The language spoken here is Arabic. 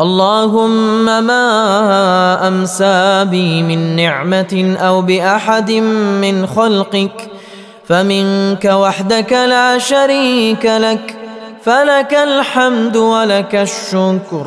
اللهم ما أمسى بي من نعمة أو بأحد من خلقك فمنك وحدك لا شريك لك فلك الحمد ولك الشكر.